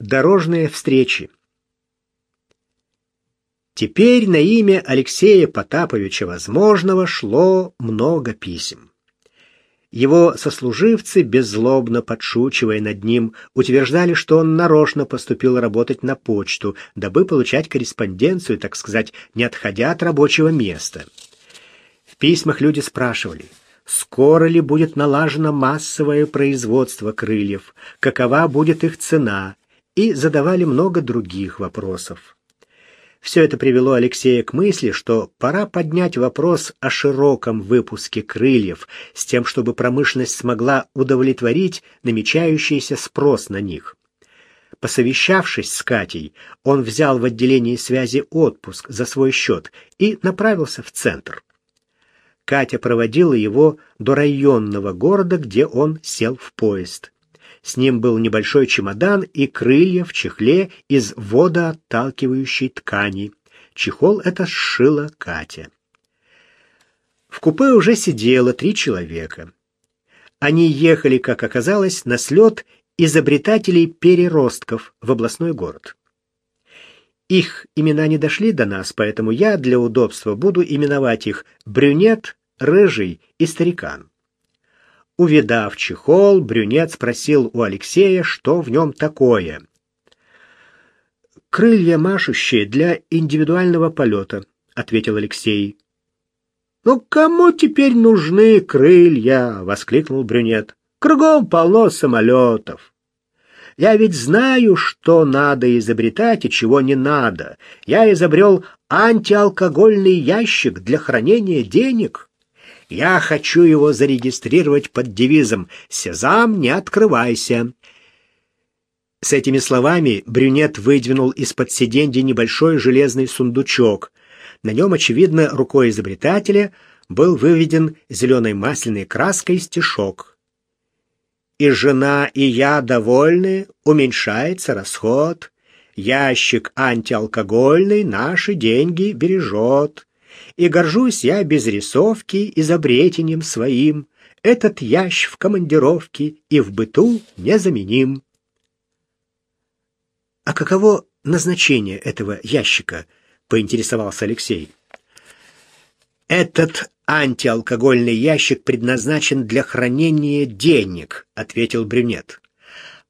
Дорожные встречи. Теперь на имя Алексея Потаповича Возможного шло много писем. Его сослуживцы, беззлобно подшучивая над ним, утверждали, что он нарочно поступил работать на почту, дабы получать корреспонденцию, так сказать, не отходя от рабочего места. В письмах люди спрашивали, скоро ли будет налажено массовое производство крыльев, какова будет их цена, и задавали много других вопросов. Все это привело Алексея к мысли, что пора поднять вопрос о широком выпуске крыльев, с тем, чтобы промышленность смогла удовлетворить намечающийся спрос на них. Посовещавшись с Катей, он взял в отделении связи отпуск за свой счет и направился в центр. Катя проводила его до районного города, где он сел в поезд. С ним был небольшой чемодан и крылья в чехле из водоотталкивающей ткани. Чехол это сшила Катя. В купе уже сидело три человека. Они ехали, как оказалось, на слет изобретателей-переростков в областной город. Их имена не дошли до нас, поэтому я для удобства буду именовать их брюнет, рыжий и старикан. Увидав чехол, брюнет спросил у Алексея, что в нем такое. «Крылья машущие для индивидуального полета», — ответил Алексей. «Ну кому теперь нужны крылья?» — воскликнул брюнет. «Кругом полно самолетов. Я ведь знаю, что надо изобретать и чего не надо. Я изобрел антиалкогольный ящик для хранения денег». Я хочу его зарегистрировать под девизом «Сезам, не открывайся». С этими словами брюнет выдвинул из-под сиденья небольшой железный сундучок. На нем, очевидно, рукой изобретателя был выведен зеленой масляной краской стишок. «И жена, и я довольны, уменьшается расход. Ящик антиалкогольный наши деньги бережет и горжусь я без рисовки изобретением своим. Этот ящ в командировке и в быту незаменим. А каково назначение этого ящика? поинтересовался Алексей. Этот антиалкогольный ящик предназначен для хранения денег, ответил брюнет.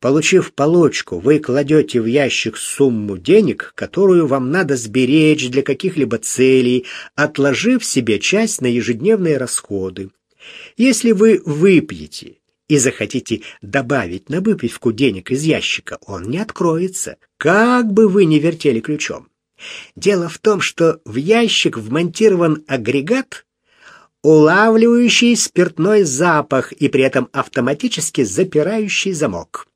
Получив получку, вы кладете в ящик сумму денег, которую вам надо сберечь для каких-либо целей, отложив себе часть на ежедневные расходы. Если вы выпьете и захотите добавить на выпивку денег из ящика, он не откроется, как бы вы ни вертели ключом. Дело в том, что в ящик вмонтирован агрегат, улавливающий спиртной запах и при этом автоматически запирающий замок.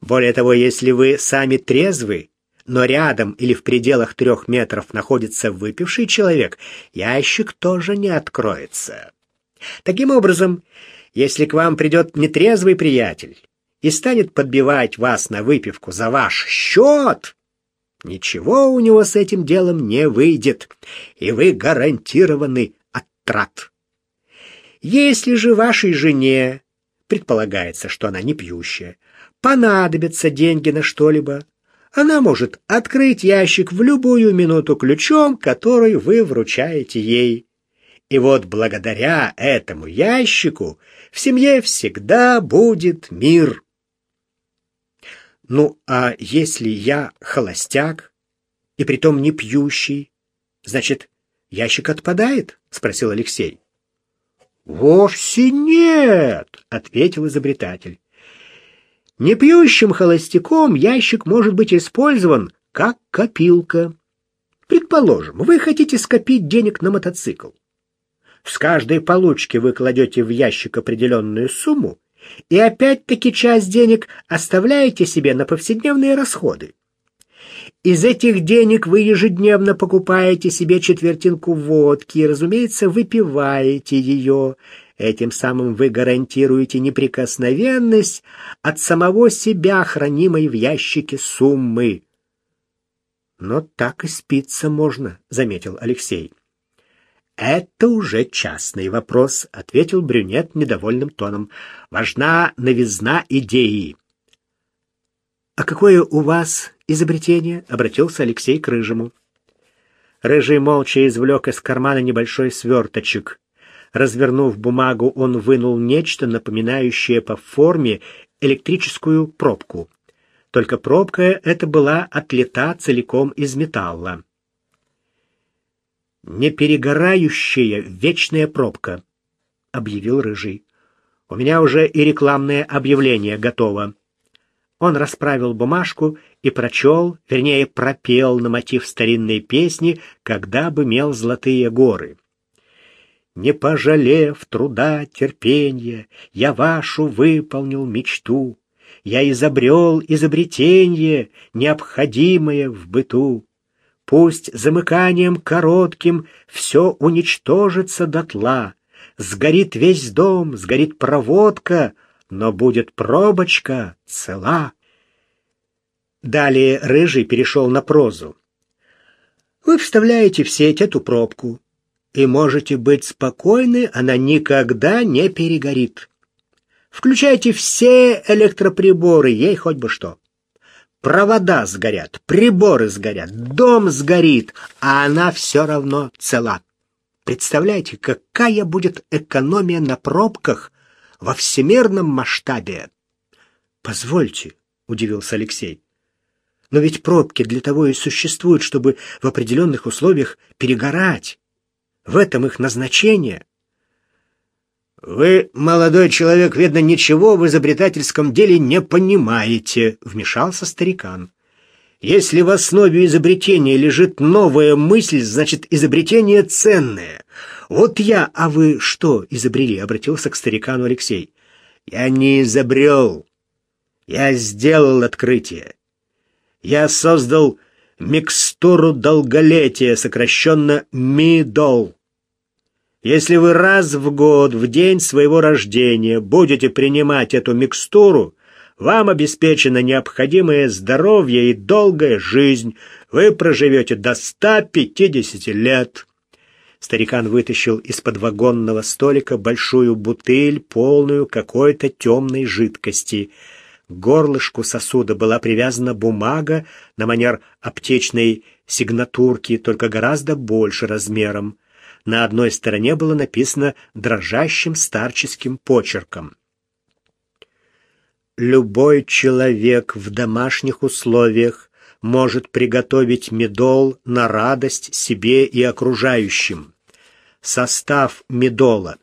Более того, если вы сами трезвы, но рядом или в пределах трех метров находится выпивший человек, ящик тоже не откроется. Таким образом, если к вам придет нетрезвый приятель и станет подбивать вас на выпивку за ваш счет, ничего у него с этим делом не выйдет, и вы гарантированы от трат. Если же вашей жене, предполагается, что она не пьющая, понадобятся деньги на что-либо, она может открыть ящик в любую минуту ключом, который вы вручаете ей. И вот благодаря этому ящику в семье всегда будет мир. Ну, а если я холостяк и притом не пьющий, значит, ящик отпадает? спросил Алексей. Вовсе нет, ответил изобретатель. Непьющим холостяком ящик может быть использован как копилка. Предположим, вы хотите скопить денег на мотоцикл. С каждой получки вы кладете в ящик определенную сумму и опять-таки часть денег оставляете себе на повседневные расходы. Из этих денег вы ежедневно покупаете себе четвертинку водки и, разумеется, выпиваете ее. Этим самым вы гарантируете неприкосновенность от самого себя, хранимой в ящике суммы. Но так и спиться можно, заметил Алексей. Это уже частный вопрос, ответил брюнет недовольным тоном. Важна новизна идеи. «А какое у вас изобретение?» — обратился Алексей к Рыжему. Рыжий молча извлек из кармана небольшой сверточек. Развернув бумагу, он вынул нечто, напоминающее по форме электрическую пробку. Только пробка эта была отлита целиком из металла. «Неперегорающая вечная пробка», — объявил Рыжий. «У меня уже и рекламное объявление готово». Он расправил бумажку и прочел, вернее, пропел на мотив старинной песни «Когда бы мел золотые горы». Не пожалев труда, терпения, я вашу выполнил мечту. Я изобрел изобретение, необходимое в быту. Пусть замыканием коротким все уничтожится дотла. Сгорит весь дом, сгорит проводка — но будет пробочка цела. Далее Рыжий перешел на прозу. Вы вставляете в сеть эту пробку, и можете быть спокойны, она никогда не перегорит. Включайте все электроприборы, ей хоть бы что. Провода сгорят, приборы сгорят, дом сгорит, а она все равно цела. Представляете, какая будет экономия на пробках, во всемирном масштабе. Позвольте, удивился Алексей. Но ведь пробки для того и существуют, чтобы в определенных условиях перегорать. В этом их назначение. Вы, молодой человек, видно, ничего в изобретательском деле не понимаете, вмешался старикан. Если в основе изобретения лежит новая мысль, значит, изобретение ценное. Вот я, а вы что изобрели? Обратился к старикану Алексей. Я не изобрел. Я сделал открытие. Я создал микстуру долголетия, сокращенно МИДОЛ. Если вы раз в год, в день своего рождения, будете принимать эту микстуру, вам обеспечено необходимое здоровье и долгая жизнь. Вы проживете до 150 лет. Старикан вытащил из-под вагонного столика большую бутыль, полную какой-то темной жидкости. К горлышку сосуда была привязана бумага на манер аптечной сигнатурки, только гораздо больше размером. На одной стороне было написано дрожащим старческим почерком. Любой человек в домашних условиях может приготовить медол на радость себе и окружающим. Состав медола.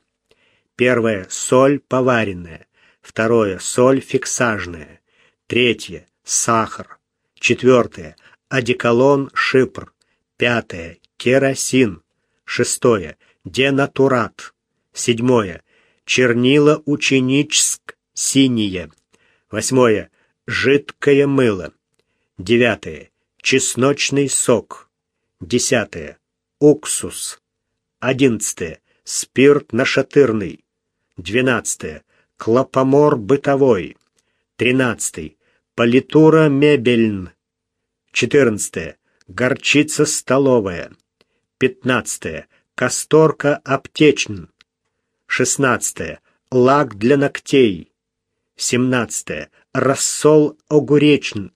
Первое – соль поваренная. Второе – соль фиксажная. Третье – сахар. Четвертое – одеколон шипр. Пятое – керосин. Шестое – денатурат. Седьмое – чернила ученическ синие. Восьмое – жидкое мыло. Девятое. Чесночный сок. Десятое. Уксус. Одиннадцатое. Спирт нашатырный. Двенадцатое. Клопомор бытовой. Тринадцатый. Политура мебельн. Четырнадцатое. Горчица столовая. Пятнадцатое. Касторка аптечн. Шестнадцатое. Лак для ногтей. Семнадцатое. Рассол огуречн.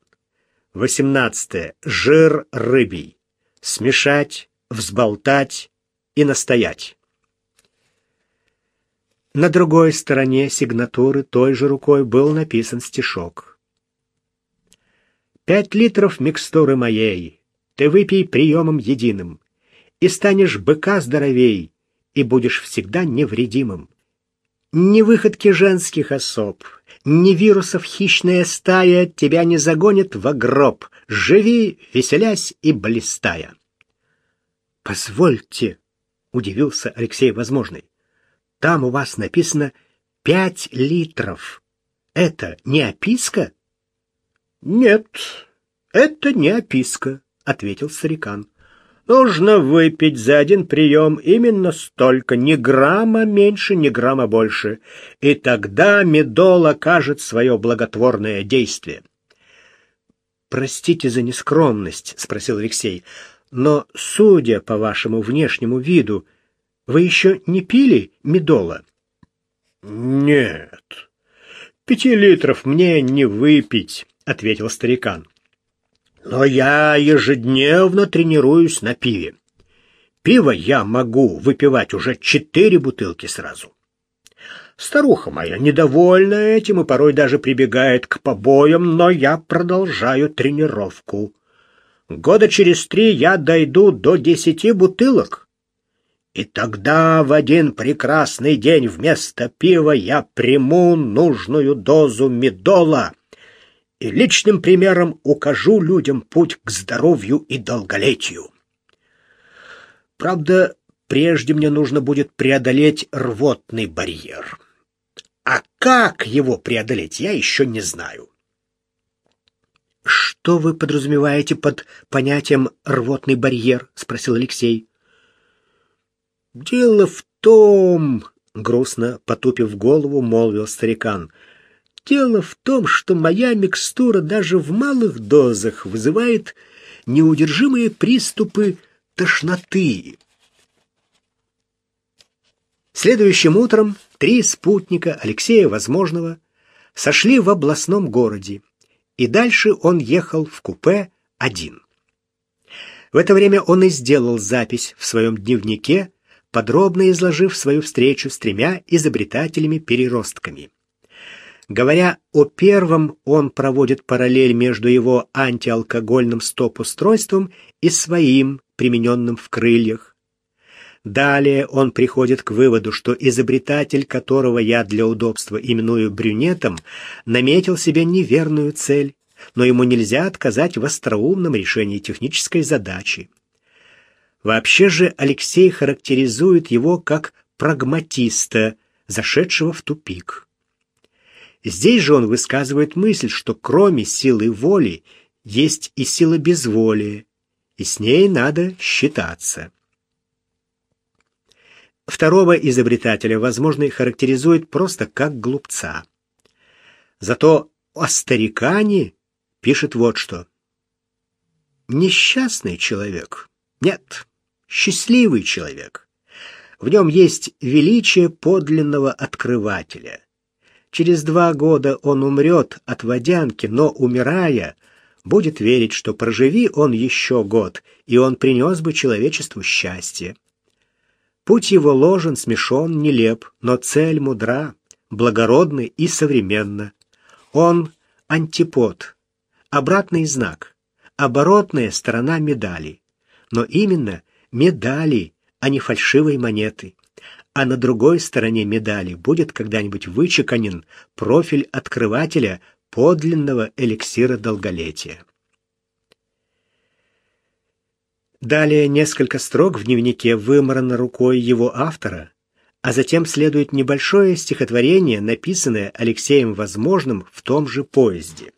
18. Жир рыбий. Смешать, взболтать и настоять. На другой стороне сигнатуры той же рукой был написан стишок. «Пять литров микстуры моей ты выпей приемом единым, и станешь быка здоровей, и будешь всегда невредимым. Ни выходки женских особ, ни вирусов хищная стая тебя не загонит в гроб. Живи, веселясь и блистая. Позвольте, удивился Алексей Возможный. Там у вас написано пять литров. Это не описка? Нет, это не описка, ответил старикан. Нужно выпить за один прием именно столько, ни грамма меньше, ни грамма больше, и тогда медол окажет свое благотворное действие. «Простите за нескромность», — спросил Алексей, — «но, судя по вашему внешнему виду, вы еще не пили медола?» «Нет, пяти литров мне не выпить», ответил старикан. Но я ежедневно тренируюсь на пиве. Пиво я могу выпивать уже четыре бутылки сразу. Старуха моя недовольна этим и порой даже прибегает к побоям, но я продолжаю тренировку. Года через три я дойду до десяти бутылок. И тогда в один прекрасный день вместо пива я приму нужную дозу медола и личным примером укажу людям путь к здоровью и долголетию. Правда, прежде мне нужно будет преодолеть рвотный барьер. А как его преодолеть, я еще не знаю. Что вы подразумеваете под понятием рвотный барьер? спросил Алексей. Дело в том, грустно потупив голову, молвил старикан. Дело в том, что моя микстура даже в малых дозах вызывает неудержимые приступы тошноты. Следующим утром три спутника Алексея Возможного сошли в областном городе, и дальше он ехал в купе один. В это время он и сделал запись в своем дневнике, подробно изложив свою встречу с тремя изобретателями-переростками. Говоря о первом, он проводит параллель между его антиалкогольным стоп-устройством и своим, примененным в крыльях. Далее он приходит к выводу, что изобретатель, которого я для удобства именую брюнетом, наметил себе неверную цель, но ему нельзя отказать в остроумном решении технической задачи. Вообще же Алексей характеризует его как прагматиста, зашедшего в тупик. Здесь же он высказывает мысль, что кроме силы воли есть и сила безволия, и с ней надо считаться. Второго изобретателя, возможно, характеризует просто как глупца. Зато о старикане пишет вот что. Несчастный человек. Нет, счастливый человек. В нем есть величие подлинного открывателя. Через два года он умрет от водянки, но, умирая, будет верить, что проживи он еще год, и он принес бы человечеству счастье. Путь его ложен, смешон, нелеп, но цель мудра, благородна и современна. Он — антипод, обратный знак, оборотная сторона медали. Но именно медали, а не фальшивой монеты а на другой стороне медали будет когда-нибудь вычеканен профиль открывателя подлинного эликсира долголетия. Далее несколько строк в дневнике вымарано рукой его автора, а затем следует небольшое стихотворение, написанное Алексеем Возможным в том же поезде.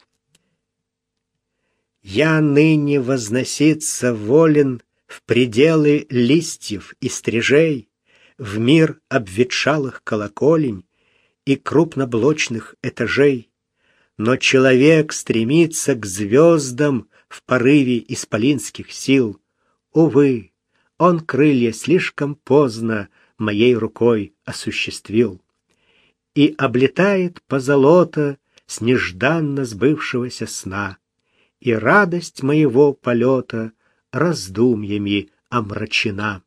«Я ныне возноситься волен в пределы листьев и стрижей, в мир обветшалых колоколень и крупноблочных этажей. Но человек стремится к звездам в порыве исполинских сил. Увы, он крылья слишком поздно моей рукой осуществил. И облетает по золото с нежданно сбывшегося сна, и радость моего полета раздумьями омрачена.